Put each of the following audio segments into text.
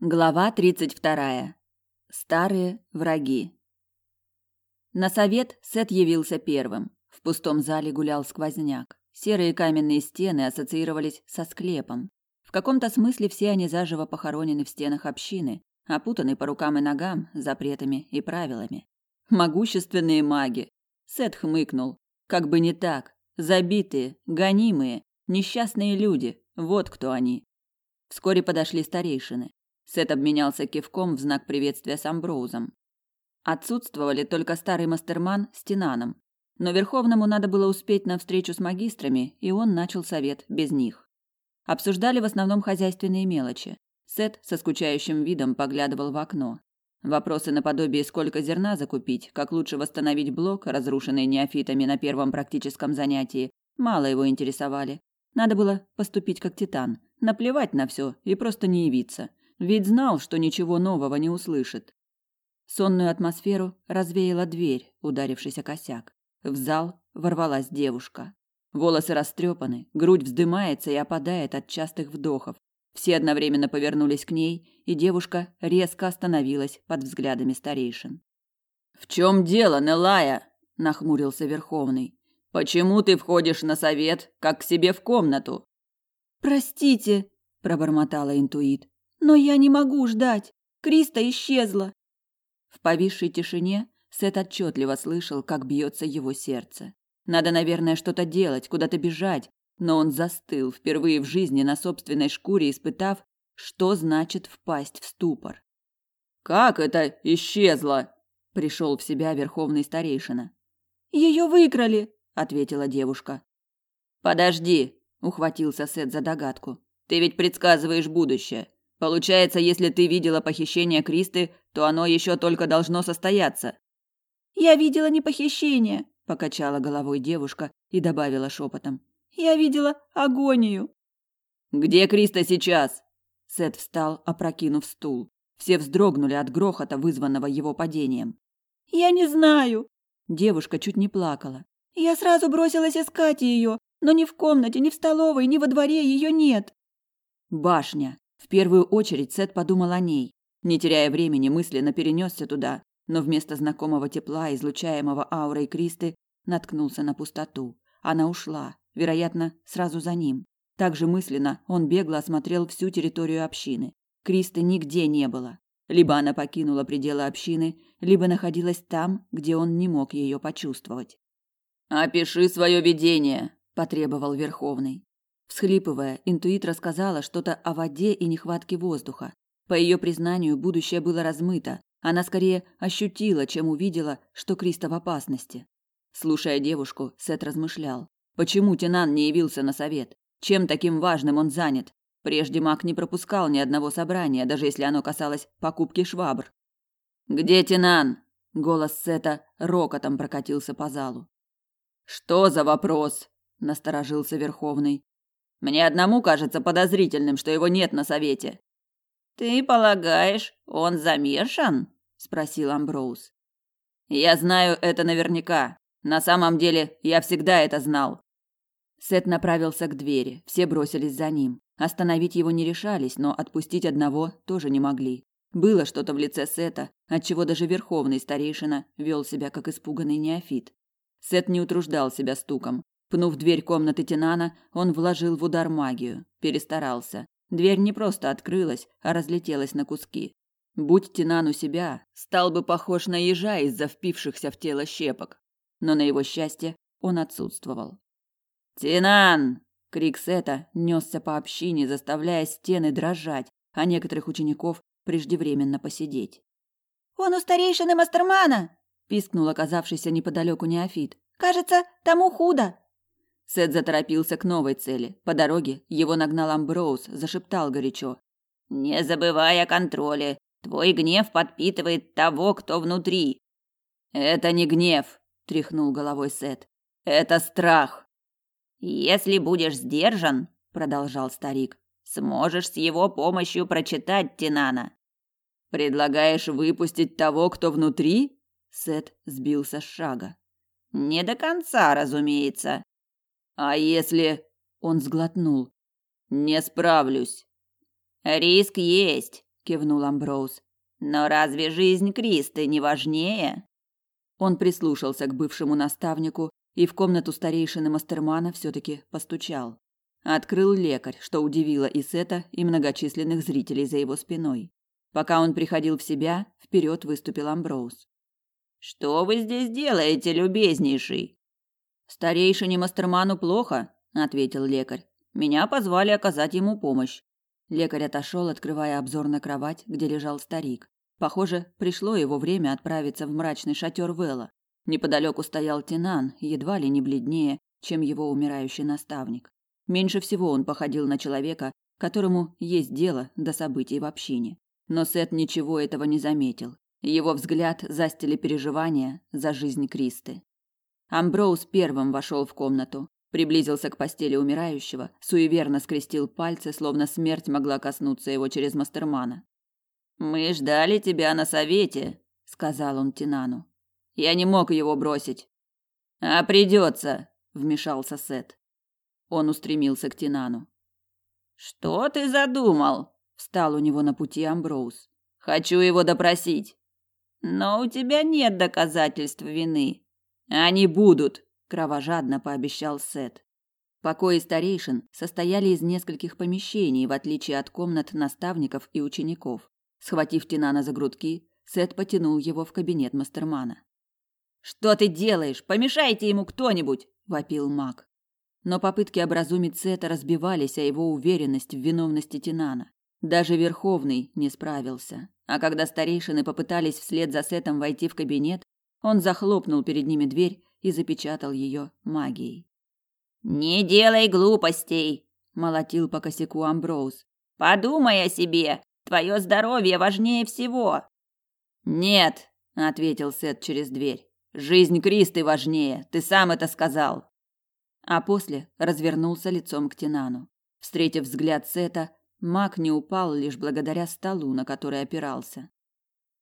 Глава 32. Старые враги. На совет Сет явился первым. В пустом зале гулял сквозняк. Серые каменные стены ассоциировались со склепом. В каком-то смысле все они заживо похоронены в стенах общины, опутаны по рукам и ногам запретами и правилами. Могущественные маги. Сет хмыкнул. Как бы не так. Забитые, гонимые, несчастные люди. Вот кто они. Вскоре подошли старейшины. Сет обменялся кивком в знак приветствия с Амброузом. Отсутствовали только старый мастерман с Тинаном. Но Верховному надо было успеть на встречу с магистрами, и он начал совет без них. Обсуждали в основном хозяйственные мелочи. Сет со скучающим видом поглядывал в окно. Вопросы наподобие сколько зерна закупить, как лучше восстановить блок, разрушенный неофитами на первом практическом занятии, мало его интересовали. Надо было поступить как титан, наплевать на все и просто не явиться ведь знал, что ничего нового не услышит. Сонную атмосферу развеяла дверь, ударившись о косяк. В зал ворвалась девушка. Волосы растрепаны, грудь вздымается и опадает от частых вдохов. Все одновременно повернулись к ней, и девушка резко остановилась под взглядами старейшин. «В чем дело, Нелая?» – нахмурился Верховный. «Почему ты входишь на совет, как к себе в комнату?» «Простите», – пробормотала интуит. Но я не могу ждать. Криста исчезла. В повисшей тишине Сет отчетливо слышал, как бьется его сердце. Надо, наверное, что-то делать, куда-то бежать, но он застыл, впервые в жизни на собственной шкуре испытав, что значит впасть в ступор. «Как это исчезло?» – пришел в себя верховный старейшина. «Ее выкрали», – ответила девушка. «Подожди», – ухватился Сет за догадку. «Ты ведь предсказываешь будущее. Получается, если ты видела похищение Кристы, то оно еще только должно состояться. Я видела не похищение, покачала головой девушка и добавила шепотом. Я видела агонию. Где Криста сейчас? Сет встал, опрокинув стул. Все вздрогнули от грохота, вызванного его падением. Я не знаю. Девушка чуть не плакала. Я сразу бросилась искать ее, но ни в комнате, ни в столовой, ни во дворе ее нет. Башня. В первую очередь Сет подумал о ней. Не теряя времени, мысленно перенесся туда, но вместо знакомого тепла, излучаемого аурой Кристы, наткнулся на пустоту. Она ушла, вероятно, сразу за ним. Также мысленно он бегло осмотрел всю территорию общины. Кристы нигде не было. Либо она покинула пределы общины, либо находилась там, где он не мог ее почувствовать. «Опиши свое видение», – потребовал Верховный. Всхлипывая, интуит рассказала что-то о воде и нехватке воздуха. По ее признанию, будущее было размыто. Она скорее ощутила, чем увидела, что Криста в опасности. Слушая девушку, Сет размышлял. Почему Тинан не явился на совет? Чем таким важным он занят? Прежде маг не пропускал ни одного собрания, даже если оно касалось покупки швабр. «Где Тинан?» Голос Сета рокотом прокатился по залу. «Что за вопрос?» – насторожился Верховный. Мне одному кажется подозрительным, что его нет на совете. Ты полагаешь, он замешан? спросил Амброуз. Я знаю это наверняка. На самом деле, я всегда это знал. Сет направился к двери. Все бросились за ним. Остановить его не решались, но отпустить одного тоже не могли. Было что-то в лице Сета, отчего даже верховный старейшина вел себя как испуганный неофит. Сет не утруждал себя стуком. Пнув дверь комнаты Тинана, он вложил в удар магию. Перестарался. Дверь не просто открылась, а разлетелась на куски. Будь Тинан у себя, стал бы похож на ежа из-за впившихся в тело щепок. Но на его счастье он отсутствовал. «Тинан!» — крик Сета несся по общине, заставляя стены дрожать, а некоторых учеников преждевременно посидеть. «Он у старейшины Мастермана!» — пискнул оказавшийся неподалеку неофит. «Кажется, тому худо!» Сет заторопился к новой цели. По дороге его нагнал Амброуз, зашептал горячо: "Не забывай о контроле. Твой гнев подпитывает того, кто внутри". "Это не гнев", тряхнул головой Сет. "Это страх". "Если будешь сдержан", продолжал старик, "сможешь с его помощью прочитать Тинана". "Предлагаешь выпустить того, кто внутри?" Сет сбился с шага. "Не до конца, разумеется", а если он сглотнул? Не справлюсь. Риск есть, кивнул Амброуз. Но разве жизнь Кристы не важнее? Он прислушался к бывшему наставнику и в комнату старейшины Мастермана все таки постучал. Открыл лекарь, что удивило и Сета, и многочисленных зрителей за его спиной. Пока он приходил в себя, вперед выступил Амброуз. Что вы здесь делаете, любезнейший? Старейшине Мастерману плохо, ответил лекарь. Меня позвали оказать ему помощь. Лекарь отошел, открывая обзор на кровать, где лежал старик. Похоже, пришло его время отправиться в мрачный шатер Вэлла. Неподалеку стоял Тинан, едва ли не бледнее, чем его умирающий наставник. Меньше всего он походил на человека, которому есть дело до событий в общине. Но Сет ничего этого не заметил. Его взгляд застили переживания за жизнь Кристы. Амброуз первым вошел в комнату, приблизился к постели умирающего, суеверно скрестил пальцы, словно смерть могла коснуться его через мастермана. Мы ждали тебя на совете, сказал он Тинану. Я не мог его бросить. А придется, вмешался Сет. Он устремился к Тинану. Что ты задумал? Встал у него на пути Амброуз. Хочу его допросить. Но у тебя нет доказательств вины. Они будут, кровожадно пообещал Сет. Покои старейшин состояли из нескольких помещений, в отличие от комнат наставников и учеников. Схватив Тинана за грудки, Сет потянул его в кабинет мастермана. Что ты делаешь? Помешайте ему кто-нибудь, вопил маг. Но попытки образумить Сета разбивались о его уверенность в виновности Тинана. Даже Верховный не справился. А когда старейшины попытались вслед за Сетом войти в кабинет, он захлопнул перед ними дверь и запечатал ее магией. «Не делай глупостей!» – молотил по косяку Амброуз. «Подумай о себе! Твое здоровье важнее всего!» «Нет!» – ответил Сет через дверь. «Жизнь Кристы важнее, ты сам это сказал!» А после развернулся лицом к Тинану. Встретив взгляд Сета, Маг не упал лишь благодаря столу, на который опирался.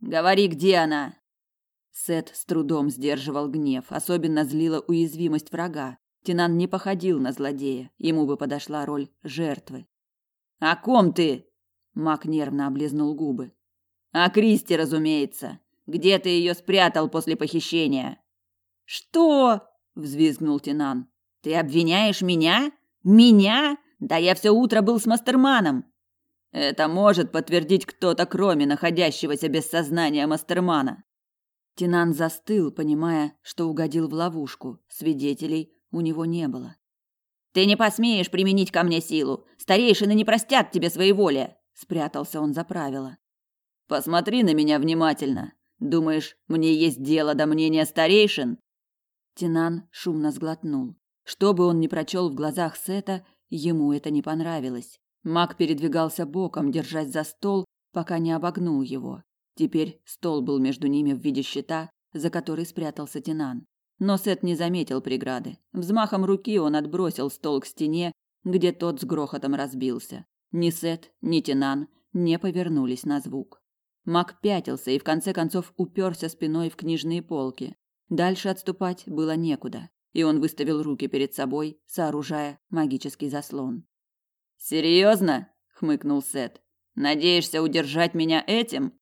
Говори, где она? Сет с трудом сдерживал гнев, особенно злила уязвимость врага. Тинан не походил на злодея, ему бы подошла роль жертвы. "О ком ты?" Маг нервно облизнул губы. "О Кристи, разумеется. Где ты ее спрятал после похищения?" "Что?" взвизгнул Тинан. "Ты обвиняешь меня? Меня? Да я все утро был с мастерманом. Это может подтвердить кто-то, кроме находящегося без сознания мастермана. Тинан застыл, понимая, что угодил в ловушку. Свидетелей у него не было. Ты не посмеешь применить ко мне силу. Старейшины не простят тебе своей воли. Спрятался он за правило. Посмотри на меня внимательно. Думаешь, мне есть дело до мнения старейшин? Тинан шумно сглотнул. Что бы он ни прочел в глазах Сета, Ему это не понравилось. Маг передвигался боком, держась за стол, пока не обогнул его. Теперь стол был между ними в виде щита, за который спрятался Тинан. Но Сет не заметил преграды. Взмахом руки он отбросил стол к стене, где тот с грохотом разбился. Ни Сет, ни Тинан не повернулись на звук. Маг пятился и в конце концов уперся спиной в книжные полки. Дальше отступать было некуда и он выставил руки перед собой, сооружая магический заслон. Серьезно? хмыкнул Сет. Надеешься удержать меня этим?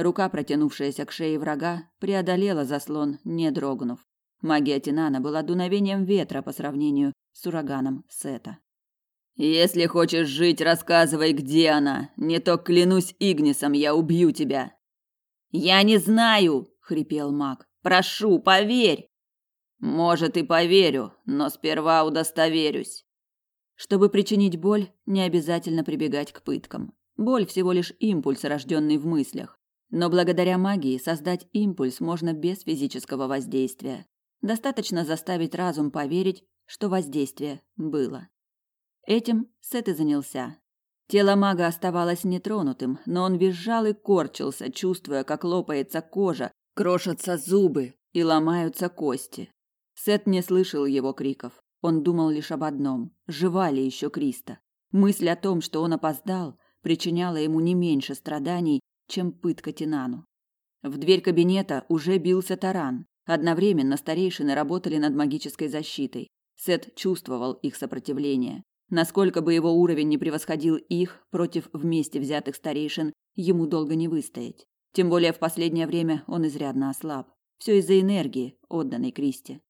Рука, протянувшаяся к шее врага, преодолела заслон, не дрогнув. Магия Тинана была дуновением ветра по сравнению с ураганом Сета. Если хочешь жить, рассказывай, где она. Не то клянусь Игнисом, я убью тебя. Я не знаю, хрипел маг. Прошу, поверь. Может и поверю, но сперва удостоверюсь. Чтобы причинить боль, не обязательно прибегать к пыткам. Боль всего лишь импульс, рожденный в мыслях. Но благодаря магии создать импульс можно без физического воздействия. Достаточно заставить разум поверить, что воздействие было. Этим Сет и занялся. Тело мага оставалось нетронутым, но он визжал и корчился, чувствуя, как лопается кожа, крошатся зубы и ломаются кости. Сет не слышал его криков. Он думал лишь об одном: жива ли еще Криста. Мысль о том, что он опоздал, причиняла ему не меньше страданий, чем пытка Тинану. В дверь кабинета уже бился таран. Одновременно старейшины работали над магической защитой. Сет чувствовал их сопротивление. Насколько бы его уровень не превосходил их против вместе взятых старейшин, ему долго не выстоять. Тем более в последнее время он изрядно ослаб. Все из-за энергии, отданной Кристи.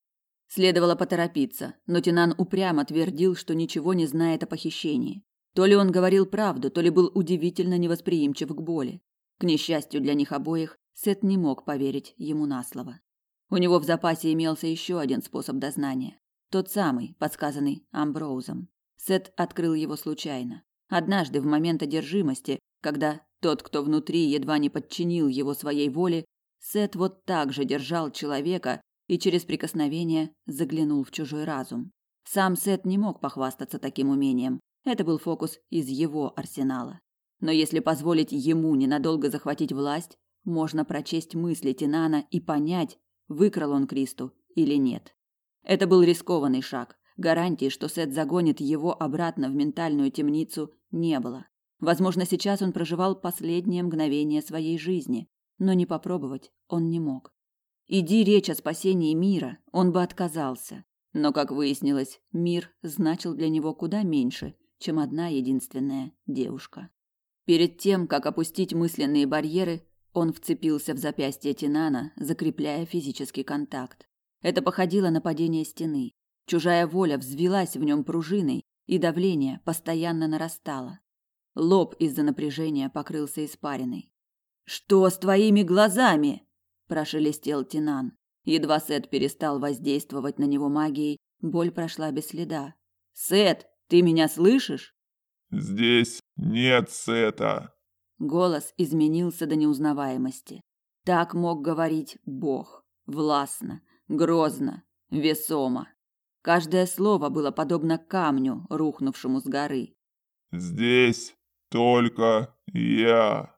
Следовало поторопиться, но Тинан упрямо твердил, что ничего не знает о похищении. То ли он говорил правду, то ли был удивительно невосприимчив к боли. К несчастью для них обоих, Сет не мог поверить ему на слово. У него в запасе имелся еще один способ дознания. Тот самый, подсказанный Амброузом. Сет открыл его случайно. Однажды в момент одержимости, когда тот, кто внутри, едва не подчинил его своей воле, Сет вот так же держал человека и через прикосновение заглянул в чужой разум. Сам Сет не мог похвастаться таким умением. Это был фокус из его арсенала. Но если позволить ему ненадолго захватить власть, можно прочесть мысли Тинана и понять, выкрал он Кристу или нет. Это был рискованный шаг. Гарантии, что Сет загонит его обратно в ментальную темницу, не было. Возможно, сейчас он проживал последние мгновения своей жизни, но не попробовать он не мог. Иди речь о спасении мира, он бы отказался. Но, как выяснилось, мир значил для него куда меньше, чем одна единственная девушка. Перед тем, как опустить мысленные барьеры, он вцепился в запястье Тинана, закрепляя физический контакт. Это походило на падение стены. Чужая воля взвилась в нем пружиной, и давление постоянно нарастало. Лоб из-за напряжения покрылся испариной. «Что с твоими глазами?» – прошелестел Тинан. Едва Сет перестал воздействовать на него магией, боль прошла без следа. «Сет, ты меня слышишь?» «Здесь нет Сета». Голос изменился до неузнаваемости. Так мог говорить Бог. Властно, грозно, весомо. Каждое слово было подобно камню, рухнувшему с горы. «Здесь только я».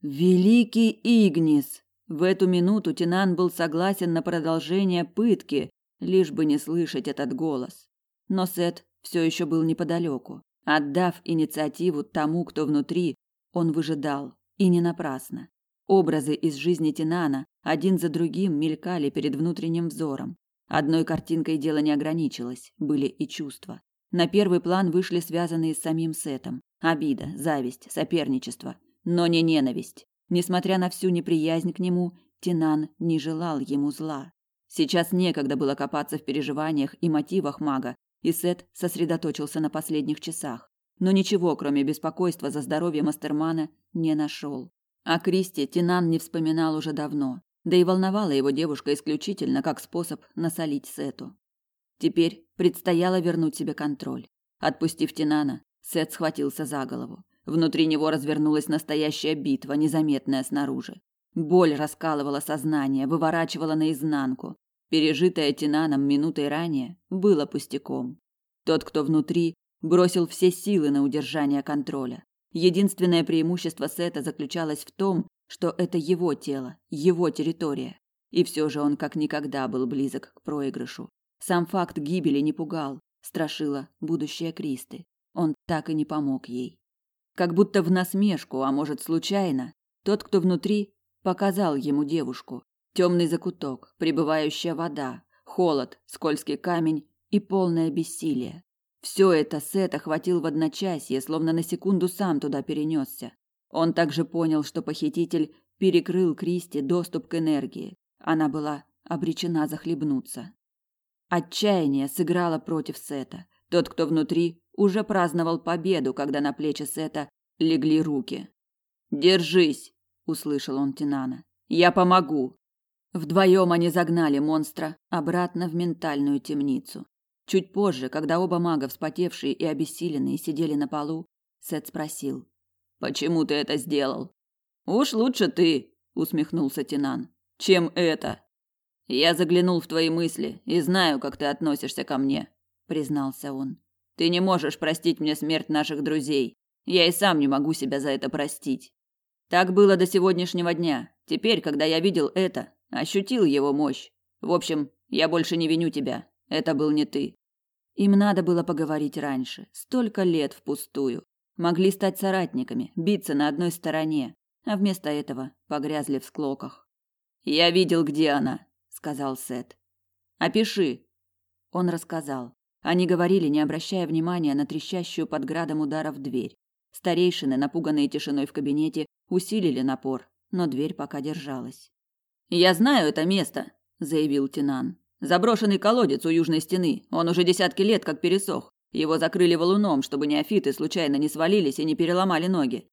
«Великий Игнис!» В эту минуту Тинан был согласен на продолжение пытки, лишь бы не слышать этот голос. Но Сет все еще был неподалеку. Отдав инициативу тому, кто внутри, он выжидал, и не напрасно. Образы из жизни Тинана один за другим мелькали перед внутренним взором. Одной картинкой дело не ограничилось, были и чувства. На первый план вышли связанные с самим Сетом. Обида, зависть, соперничество. Но не ненависть. Несмотря на всю неприязнь к нему, Тинан не желал ему зла. Сейчас некогда было копаться в переживаниях и мотивах мага, и Сет сосредоточился на последних часах. Но ничего, кроме беспокойства за здоровье Мастермана, не нашел. О Кристи Тинан не вспоминал уже давно. Да и волновала его девушка исключительно как способ насолить Сету. Теперь предстояло вернуть себе контроль. Отпустив Тинана, Сет схватился за голову. Внутри него развернулась настоящая битва, незаметная снаружи. Боль раскалывала сознание, выворачивала наизнанку. Пережитое Тинаном минутой ранее было пустяком. Тот, кто внутри, бросил все силы на удержание контроля. Единственное преимущество Сета заключалось в том, что это его тело, его территория. И все же он как никогда был близок к проигрышу. Сам факт гибели не пугал, страшило будущее Кристы. Он так и не помог ей. Как будто в насмешку, а может случайно, тот, кто внутри, показал ему девушку. Темный закуток, прибывающая вода, холод, скользкий камень и полное бессилие. Все это Сет охватил в одночасье, словно на секунду сам туда перенесся. Он также понял, что похититель перекрыл Кристи доступ к энергии. Она была обречена захлебнуться. Отчаяние сыграло против Сета. Тот, кто внутри, уже праздновал победу, когда на плечи Сета легли руки. «Держись!» – услышал он Тинана. «Я помогу!» Вдвоем они загнали монстра обратно в ментальную темницу. Чуть позже, когда оба мага, вспотевшие и обессиленные, сидели на полу, Сет спросил. Почему ты это сделал? Уж лучше ты, усмехнулся Тинан. Чем это? Я заглянул в твои мысли и знаю, как ты относишься ко мне, признался он. Ты не можешь простить мне смерть наших друзей. Я и сам не могу себя за это простить. Так было до сегодняшнего дня. Теперь, когда я видел это, ощутил его мощь. В общем, я больше не виню тебя. Это был не ты. Им надо было поговорить раньше. Столько лет впустую могли стать соратниками, биться на одной стороне, а вместо этого погрязли в склоках. Я видел, где она, сказал Сет. Опиши. Он рассказал. Они говорили, не обращая внимания на трещащую под градом ударов дверь. Старейшины, напуганные тишиной в кабинете, усилили напор, но дверь пока держалась. «Я знаю это место», – заявил Тинан. «Заброшенный колодец у южной стены. Он уже десятки лет как пересох. Его закрыли валуном, чтобы неофиты случайно не свалились и не переломали ноги.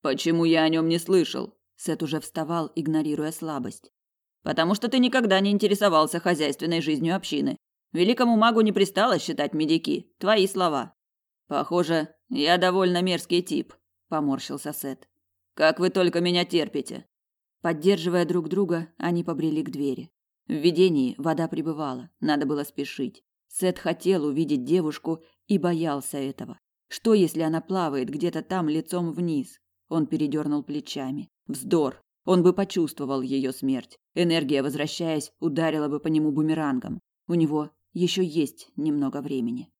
Почему я о нем не слышал? Сет уже вставал, игнорируя слабость. Потому что ты никогда не интересовался хозяйственной жизнью общины. Великому магу не пристало считать медики. Твои слова. Похоже, я довольно мерзкий тип, поморщился Сет. Как вы только меня терпите. Поддерживая друг друга, они побрели к двери. В видении вода прибывала, надо было спешить. Сет хотел увидеть девушку и боялся этого. Что, если она плавает где-то там лицом вниз? Он передернул плечами. Вздор. Он бы почувствовал ее смерть. Энергия, возвращаясь, ударила бы по нему бумерангом. У него еще есть немного времени.